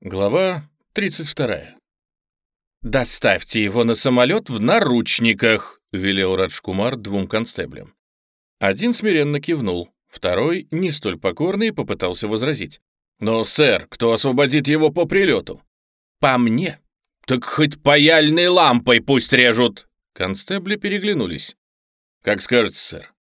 Глава 32. «Доставьте его на самолет в наручниках», — велел Раджкумар двум констеблям. Один смиренно кивнул, второй, не столь покорный, попытался возразить. «Но, сэр, кто освободит его по прилету?» «По мне. Так хоть паяльной лампой пусть режут!» Констебли переглянулись. «Как скажете, сэр».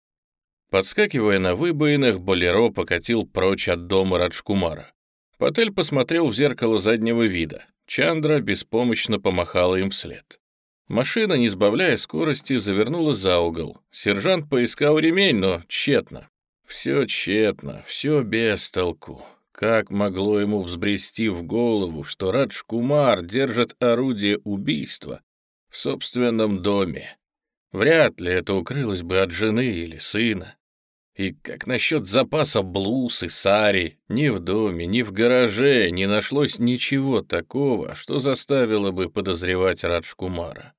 Подскакивая на выбоинах, Болеро покатил прочь от дома Раджкумара. Патель посмотрел в зеркало заднего вида. Чандра беспомощно помахала им вслед. Машина, не сбавляя скорости, завернула за угол. Сержант поискал ремень, но тщетно. Все тщетно, все без толку. Как могло ему взбрести в голову, что Радж Кумар держит орудие убийства в собственном доме? Вряд ли это укрылось бы от жены или сына. И как насчет запаса блуз и сари? Ни в доме, ни в гараже не нашлось ничего такого, что заставило бы подозревать Раджкумара.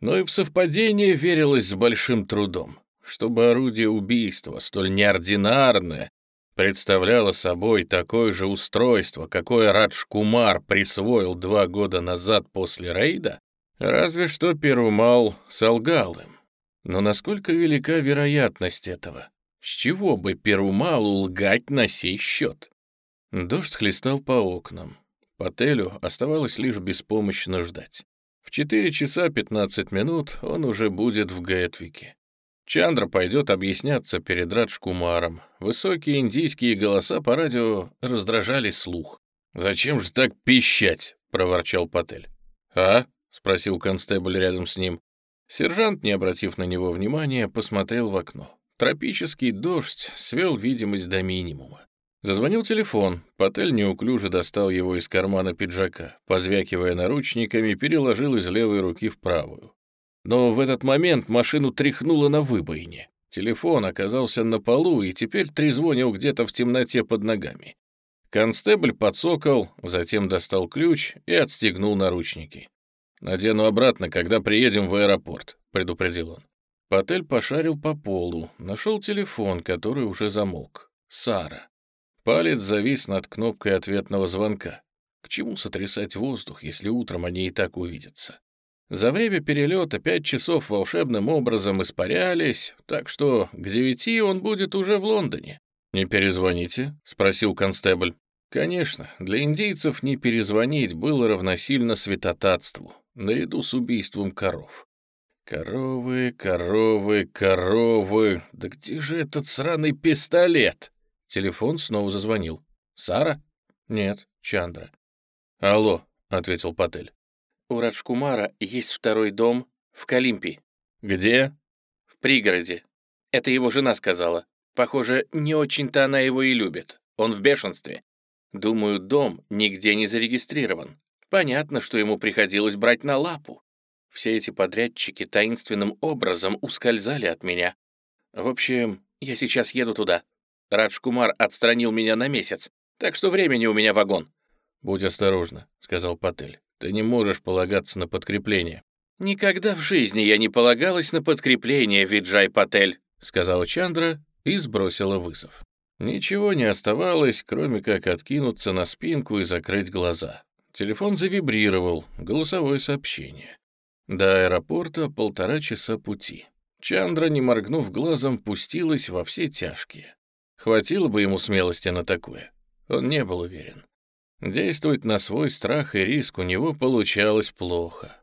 Но и в совпадение верилось с большим трудом, чтобы орудие убийства, столь неординарное, представляло собой такое же устройство, какое Раджкумар присвоил два года назад после рейда, разве что Перумал солгал им. Но насколько велика вероятность этого? С чего бы Перумалу лгать на сей счет? Дождь хлестал по окнам. Пателю оставалось лишь беспомощно ждать. В 4 часа 15 минут он уже будет в Гэтвике. Чандра пойдет объясняться перед Раджкумаром. Высокие индийские голоса по радио раздражали слух. «Зачем же так пищать?» — проворчал Патель. «А?» — спросил констебль рядом с ним. Сержант, не обратив на него внимания, посмотрел в окно. Тропический дождь свел видимость до минимума. Зазвонил телефон. Патель неуклюже достал его из кармана пиджака, позвякивая наручниками, переложил из левой руки в правую. Но в этот момент машину тряхнуло на выбоине. Телефон оказался на полу и теперь трезвонил где-то в темноте под ногами. Констебль подсокал, затем достал ключ и отстегнул наручники. «Надену обратно, когда приедем в аэропорт», — предупредил он. Патель пошарил по полу, нашел телефон, который уже замолк. Сара. Палец завис над кнопкой ответного звонка. К чему сотрясать воздух, если утром они и так увидятся? За время перелета пять часов волшебным образом испарялись, так что к девяти он будет уже в Лондоне. «Не перезвоните?» — спросил констебль. Конечно, для индейцев не перезвонить было равносильно святотатству, наряду с убийством коров. Коровы, коровы, коровы. Да где же этот сраный пистолет? Телефон снова зазвонил. Сара? Нет, Чандра. Алло, ответил Патель. У Раджкумара есть второй дом в Калимпи. Где? В пригороде. Это его жена сказала. Похоже, не очень-то она его и любит. Он в бешенстве. Думаю, дом нигде не зарегистрирован. Понятно, что ему приходилось брать на лапу. Все эти подрядчики таинственным образом ускользали от меня. В общем, я сейчас еду туда. Радж Кумар отстранил меня на месяц, так что времени у меня вагон. «Будь осторожна», — сказал Патель. «Ты не можешь полагаться на подкрепление». «Никогда в жизни я не полагалась на подкрепление, Виджай Патель», — сказала Чандра и сбросила вызов. Ничего не оставалось, кроме как откинуться на спинку и закрыть глаза. Телефон завибрировал, голосовое сообщение. До аэропорта полтора часа пути. Чандра, не моргнув глазом, пустилась во все тяжкие. Хватило бы ему смелости на такое. Он не был уверен. Действовать на свой страх и риск у него получалось плохо.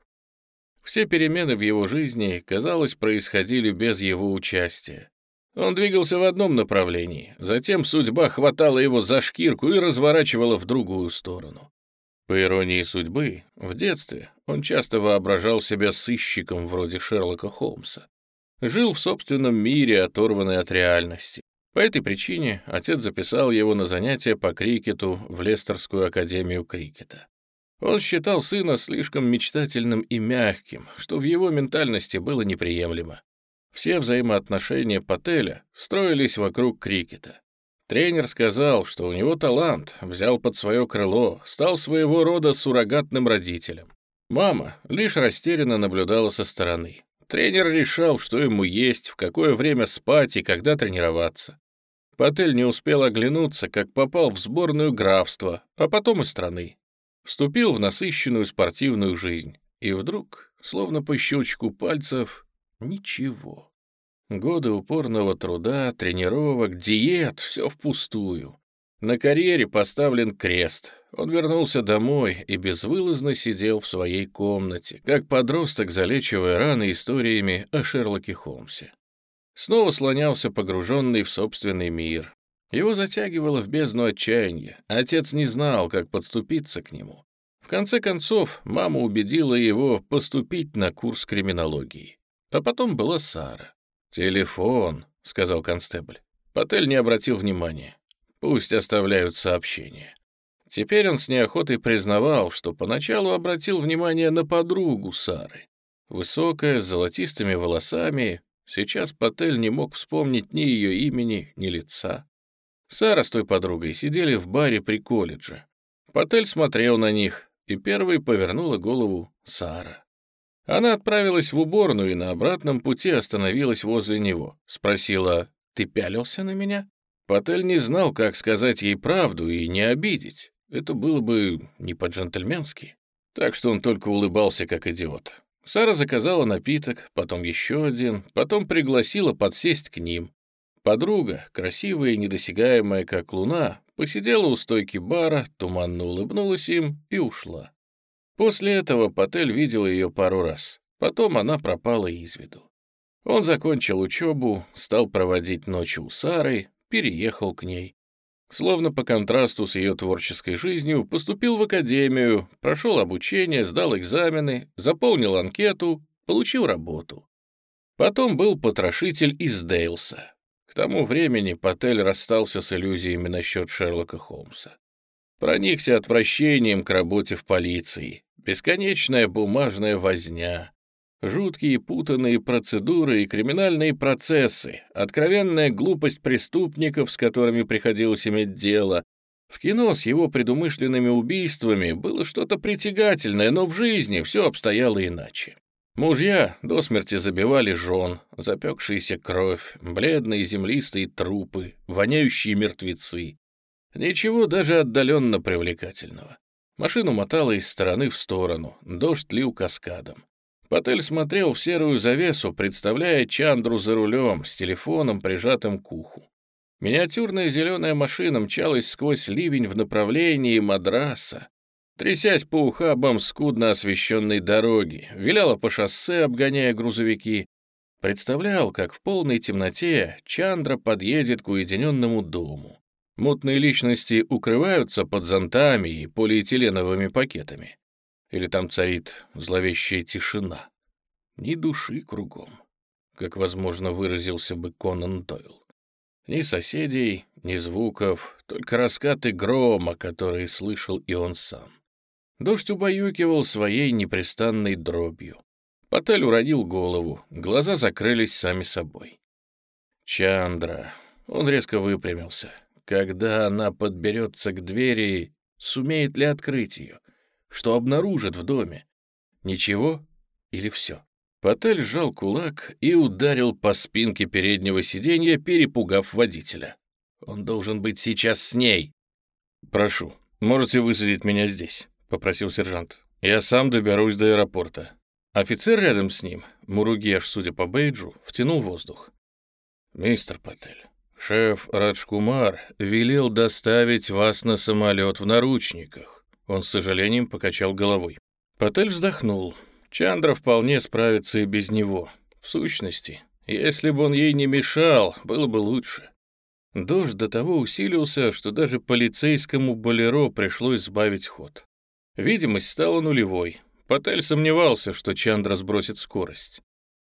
Все перемены в его жизни, казалось, происходили без его участия. Он двигался в одном направлении, затем судьба хватала его за шкирку и разворачивала в другую сторону. По иронии судьбы, в детстве он часто воображал себя сыщиком вроде Шерлока Холмса. Жил в собственном мире, оторванный от реальности. По этой причине отец записал его на занятия по крикету в Лестерскую академию крикета. Он считал сына слишком мечтательным и мягким, что в его ментальности было неприемлемо. Все взаимоотношения Пателя строились вокруг крикета. Тренер сказал, что у него талант, взял под свое крыло, стал своего рода суррогатным родителем. Мама лишь растерянно наблюдала со стороны. Тренер решал, что ему есть, в какое время спать и когда тренироваться. Патель не успел оглянуться, как попал в сборную графства, а потом и страны. Вступил в насыщенную спортивную жизнь. И вдруг, словно по щелчку пальцев, ничего. Годы упорного труда, тренировок, диет — все впустую. На карьере поставлен крест. Он вернулся домой и безвылазно сидел в своей комнате, как подросток, залечивая раны историями о Шерлоке Холмсе. Снова слонялся погруженный в собственный мир. Его затягивало в бездну отчаяния. Отец не знал, как подступиться к нему. В конце концов, мама убедила его поступить на курс криминологии. А потом была Сара. «Телефон», — сказал констебль. Патель не обратил внимания. Пусть оставляют сообщения. Теперь он с неохотой признавал, что поначалу обратил внимание на подругу Сары. Высокая, с золотистыми волосами, сейчас Патель не мог вспомнить ни ее имени, ни лица. Сара с той подругой сидели в баре при колледже. Патель смотрел на них, и первой повернула голову Сара. Она отправилась в уборную и на обратном пути остановилась возле него. Спросила, «Ты пялился на меня?» Патель не знал, как сказать ей правду и не обидеть. Это было бы не по-джентльменски. Так что он только улыбался, как идиот. Сара заказала напиток, потом еще один, потом пригласила подсесть к ним. Подруга, красивая и недосягаемая, как луна, посидела у стойки бара, туманно улыбнулась им и ушла. После этого Патель видел ее пару раз. Потом она пропала из виду. Он закончил учебу, стал проводить ночи у Сары, переехал к ней. Словно по контрасту с ее творческой жизнью, поступил в академию, прошел обучение, сдал экзамены, заполнил анкету, получил работу. Потом был потрошитель из Дейлса. К тому времени Патель расстался с иллюзиями насчет Шерлока Холмса. Проникся отвращением к работе в полиции, бесконечная бумажная возня, Жуткие путанные процедуры и криминальные процессы, откровенная глупость преступников, с которыми приходилось иметь дело. В кино с его предумышленными убийствами было что-то притягательное, но в жизни все обстояло иначе. Мужья до смерти забивали жен, запекшаяся кровь, бледные землистые трупы, воняющие мертвецы. Ничего даже отдаленно привлекательного. Машину мотало из стороны в сторону, дождь лил каскадом. Патель смотрел в серую завесу, представляя Чандру за рулем, с телефоном, прижатым к уху. Миниатюрная зеленая машина мчалась сквозь ливень в направлении Мадраса, трясясь по ухабам скудно освещенной дороги, виляла по шоссе, обгоняя грузовики. Представлял, как в полной темноте Чандра подъедет к уединенному дому. Мутные личности укрываются под зонтами и полиэтиленовыми пакетами. Или там царит зловещая тишина. Ни души кругом, как, возможно, выразился бы Конан Дойл. Ни соседей, ни звуков, только раскаты грома, которые слышал и он сам. Дождь убаюкивал своей непрестанной дробью. Патель уронил голову, глаза закрылись сами собой. Чандра. Он резко выпрямился. Когда она подберется к двери, сумеет ли открыть ее? что обнаружит в доме. Ничего или все? Патель сжал кулак и ударил по спинке переднего сиденья, перепугав водителя. Он должен быть сейчас с ней. «Прошу, можете высадить меня здесь», — попросил сержант. «Я сам доберусь до аэропорта». Офицер рядом с ним, Муругеш, судя по бейджу, втянул воздух. «Мистер Патель, шеф Раджкумар велел доставить вас на самолет в наручниках. Он с сожалением покачал головой. Патель вздохнул. Чандра вполне справится и без него. В сущности, если бы он ей не мешал, было бы лучше. Дождь до того усилился, что даже полицейскому болеро пришлось сбавить ход. Видимость стала нулевой. Патель сомневался, что Чандра сбросит скорость.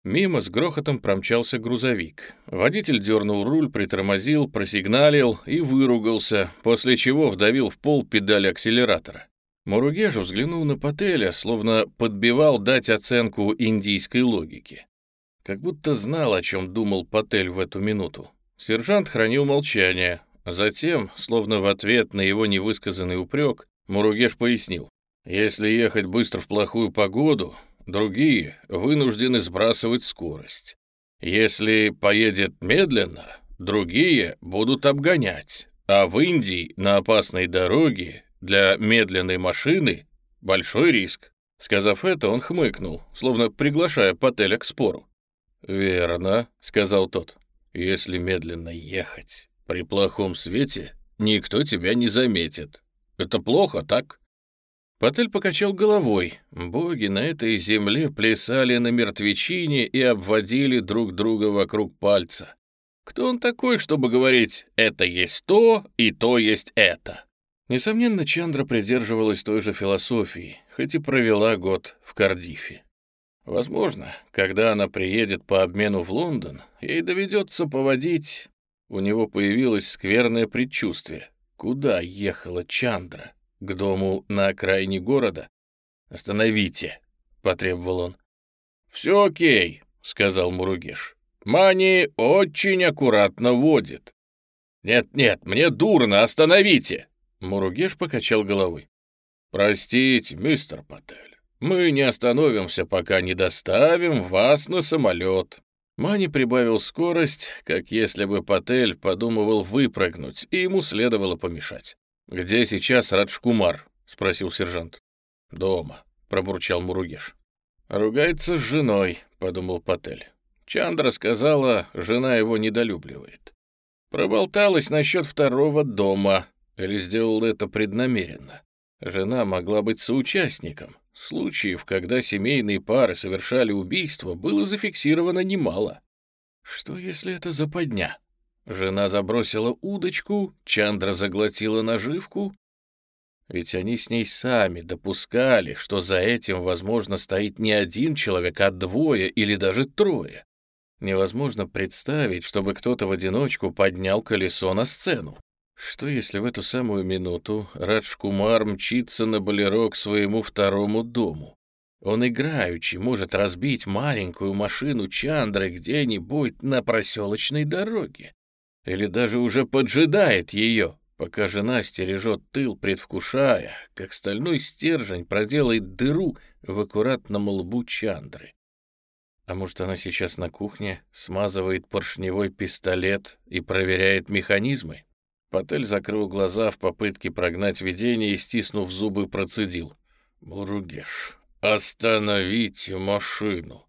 Мимо с грохотом промчался грузовик. Водитель дернул руль, притормозил, просигналил и выругался, после чего вдавил в пол педаль акселератора. Муругежу взглянул на Пателя, словно подбивал дать оценку индийской логике. Как будто знал, о чем думал Патель в эту минуту. Сержант хранил молчание. Затем, словно в ответ на его невысказанный упрек, Муругеш пояснил. «Если ехать быстро в плохую погоду, другие вынуждены сбрасывать скорость. Если поедет медленно, другие будут обгонять. А в Индии на опасной дороге Для медленной машины большой риск. Сказав это, он хмыкнул, словно приглашая Пателя к спору. «Верно», — сказал тот. «Если медленно ехать при плохом свете, никто тебя не заметит. Это плохо, так?» Патель покачал головой. Боги на этой земле плясали на мертвечине и обводили друг друга вокруг пальца. Кто он такой, чтобы говорить «это есть то и то есть это»? Несомненно, Чандра придерживалась той же философии, хоть и провела год в Кардифе. Возможно, когда она приедет по обмену в Лондон, ей доведется поводить... У него появилось скверное предчувствие. Куда ехала Чандра? К дому на окраине города. «Остановите!» — потребовал он. «Все окей», — сказал Муругеш. «Мани очень аккуратно водит». «Нет-нет, мне дурно, остановите!» Муругеш покачал головой. «Простите, мистер Патель, мы не остановимся, пока не доставим вас на самолет». Мани прибавил скорость, как если бы Патель подумывал выпрыгнуть, и ему следовало помешать. «Где сейчас Раджкумар?» — спросил сержант. «Дома», — пробурчал Муругеш. «Ругается с женой», — подумал Патель. Чандра сказала, жена его недолюбливает. Проболталась насчет второго дома, или сделала это преднамеренно. Жена могла быть соучастником. Случаев, когда семейные пары совершали убийство, было зафиксировано немало. Что, если это западня? Жена забросила удочку, Чандра заглотила наживку. Ведь они с ней сами допускали, что за этим, возможно, стоит не один человек, а двое или даже трое. Невозможно представить, чтобы кто-то в одиночку поднял колесо на сцену. Что если в эту самую минуту Радж Кумар мчится на болеро к своему второму дому? Он играючи может разбить маленькую машину Чандры где-нибудь на проселочной дороге или даже уже поджидает ее, пока жена стережет тыл, предвкушая, как стальной стержень проделает дыру в аккуратном лбу Чандры. А может, она сейчас на кухне смазывает поршневой пистолет и проверяет механизмы? Патель закрыл глаза в попытке прогнать видение и, стиснув зубы, процедил. «Муругеш, остановите машину!»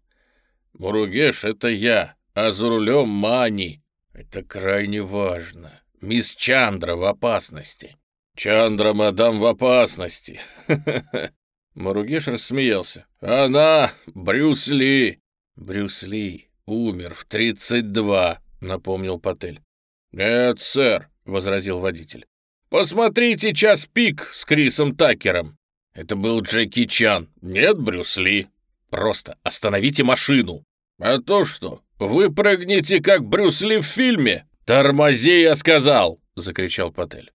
«Муругеш, это я, а за рулем Мани!» Это крайне важно. Мисс Чандра в опасности. Чандра, мадам, в опасности. Маругеш рассмеялся. Она Брюс Ли. Брюс Ли умер в 32, напомнил Патель. Нет, сэр, возразил водитель. Посмотрите час пик с Крисом Такером. Это был Джеки Чан. Нет, Брюс Ли. Просто остановите машину. А то что? «Вы прыгнете, как Брюс Ли в фильме!» «Тормози, я сказал!» — закричал Патель.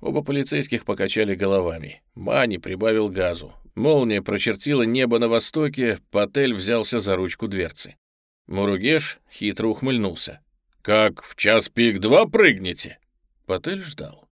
Оба полицейских покачали головами. Мани прибавил газу. Молния прочертила небо на востоке, Патель взялся за ручку дверцы. Муругеш хитро ухмыльнулся. «Как, в час пик два прыгнете?» Патель ждал.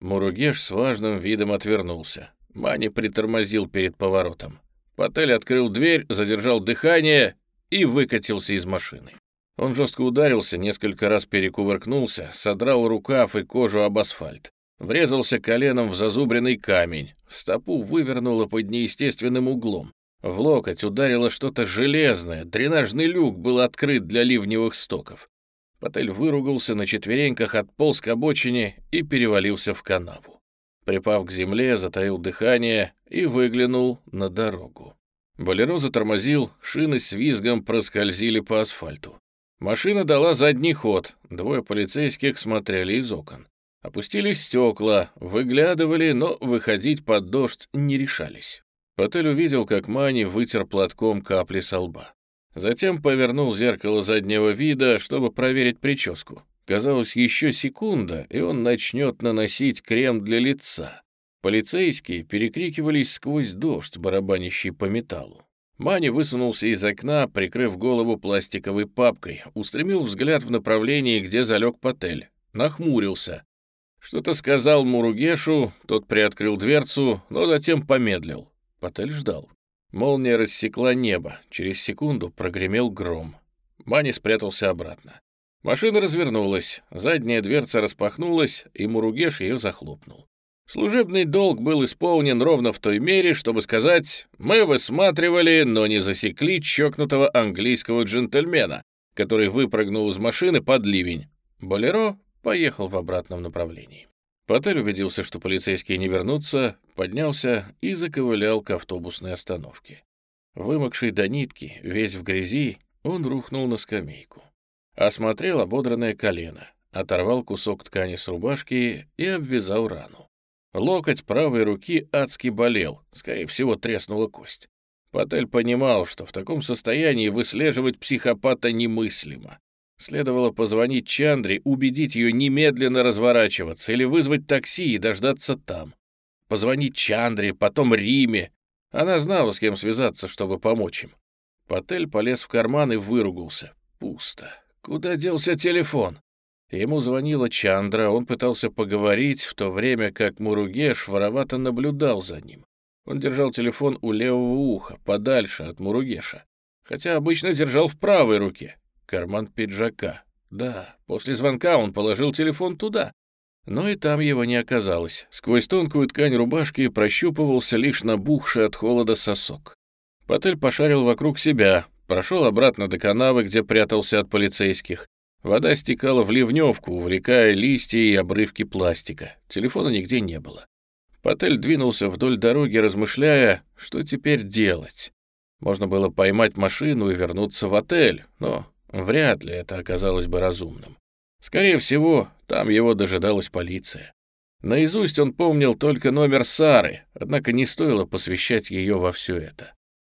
Муругеш с важным видом отвернулся. Мани притормозил перед поворотом. Патель открыл дверь, задержал дыхание и выкатился из машины. Он жестко ударился, несколько раз перекувыркнулся, содрал рукав и кожу об асфальт. Врезался коленом в зазубренный камень, стопу вывернуло под неестественным углом. В локоть ударило что-то железное, дренажный люк был открыт для ливневых стоков. Патель выругался на четвереньках, отполз к обочине и перевалился в канаву. Припав к земле, затаил дыхание и выглянул на дорогу. Болеро затормозил, шины с визгом проскользили по асфальту. Машина дала задний ход, двое полицейских смотрели из окон. Опустились стекла, выглядывали, но выходить под дождь не решались. Патель увидел, как Мани вытер платком капли со лба. Затем повернул зеркало заднего вида, чтобы проверить прическу. Казалось, еще секунда, и он начнет наносить крем для лица. Полицейские перекрикивались сквозь дождь, барабанящий по металлу. Мани высунулся из окна, прикрыв голову пластиковой папкой, устремил взгляд в направлении, где залег Патель. Нахмурился. Что-то сказал Муругешу, тот приоткрыл дверцу, но затем помедлил. Патель ждал. Молния рассекла небо, через секунду прогремел гром. Мани спрятался обратно. Машина развернулась, задняя дверца распахнулась, и Муругеш ее захлопнул. Служебный долг был исполнен ровно в той мере, чтобы сказать «мы высматривали, но не засекли чокнутого английского джентльмена, который выпрыгнул из машины под ливень». Болеро поехал в обратном направлении. Потель убедился, что полицейские не вернутся, поднялся и заковылял к автобусной остановке. Вымокший до нитки, весь в грязи, он рухнул на скамейку. Осмотрел ободранное колено, оторвал кусок ткани с рубашки и обвязал рану. Локоть правой руки адски болел, скорее всего, треснула кость. Потель понимал, что в таком состоянии выслеживать психопата немыслимо. Следовало позвонить Чандре, убедить ее немедленно разворачиваться или вызвать такси и дождаться там. Позвонить Чандре, потом Риме. Она знала, с кем связаться, чтобы помочь им. Потель полез в карман и выругался. Пусто. Куда делся телефон? Ему звонила Чандра, он пытался поговорить, в то время как Муругеш воровато наблюдал за ним. Он держал телефон у левого уха, подальше от Муругеша, хотя обычно держал в правой руке. Карман пиджака. Да, после звонка он положил телефон туда. Но и там его не оказалось. Сквозь тонкую ткань рубашки прощупывался лишь набухший от холода сосок. Потель пошарил вокруг себя, прошел обратно до канавы, где прятался от полицейских. Вода стекала в ливневку, увлекая листья и обрывки пластика. Телефона нигде не было. Потель двинулся вдоль дороги, размышляя, что теперь делать. Можно было поймать машину и вернуться в отель, но Вряд ли это оказалось бы разумным. Скорее всего, там его дожидалась полиция. Наизусть он помнил только номер Сары, однако не стоило посвящать ее во все это.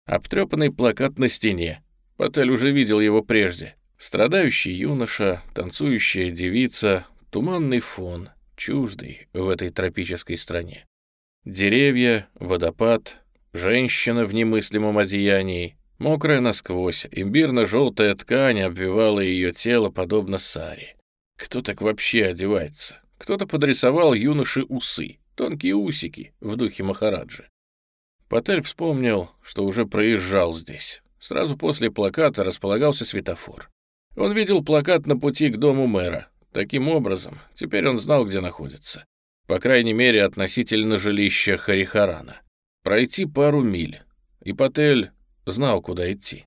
Обтрепанный плакат на стене. Патель уже видел его прежде. Страдающий юноша, танцующая девица, туманный фон, чуждый в этой тропической стране. Деревья, водопад, женщина в немыслимом одеянии, Мокрая насквозь, имбирно-желтая ткань обвивала ее тело, подобно саре. Кто так вообще одевается? Кто-то подрисовал юноши усы, тонкие усики в духе Махараджи. Патель вспомнил, что уже проезжал здесь. Сразу после плаката располагался светофор. Он видел плакат на пути к дому мэра. Таким образом, теперь он знал, где находится. По крайней мере, относительно жилища Харихарана. Пройти пару миль. И Патель знал, куда идти.